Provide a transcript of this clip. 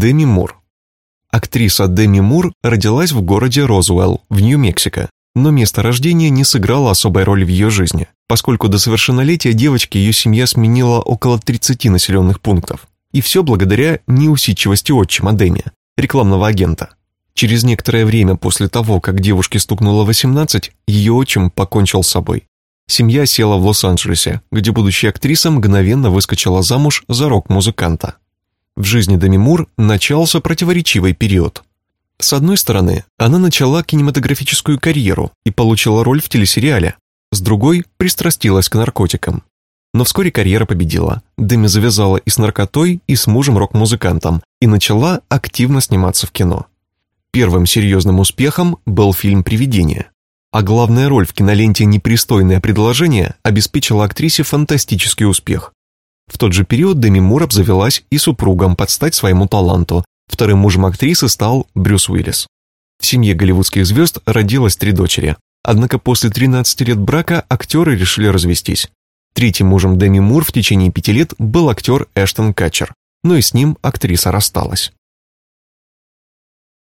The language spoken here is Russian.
Деми Мур. Актриса Деми Мур родилась в городе Розуэлл в Нью-Мексико, но место рождения не сыграло особой роли в ее жизни, поскольку до совершеннолетия девочки ее семья сменила около 30 населенных пунктов. И все благодаря неусидчивости отчима Деми, рекламного агента. Через некоторое время после того, как девушке стукнуло 18, ее отчим покончил с собой. Семья села в Лос-Анджелесе, где будущая актриса мгновенно выскочила замуж за рок-музыканта. В жизни Деми Мур начался противоречивый период. С одной стороны, она начала кинематографическую карьеру и получила роль в телесериале, с другой – пристрастилась к наркотикам. Но вскоре карьера победила. Деми завязала и с наркотой, и с мужем рок-музыкантом, и начала активно сниматься в кино. Первым серьезным успехом был фильм «Привидение». А главная роль в киноленте «Непристойное предложение» обеспечила актрисе фантастический успех. В тот же период Деми Мур обзавелась и супругом под стать своему таланту. Вторым мужем актрисы стал Брюс Уиллис. В семье голливудских звезд родилось три дочери. Однако после 13 лет брака актеры решили развестись. Третьим мужем Деми Мур в течение пяти лет был актер Эштон Катчер, но и с ним актриса рассталась.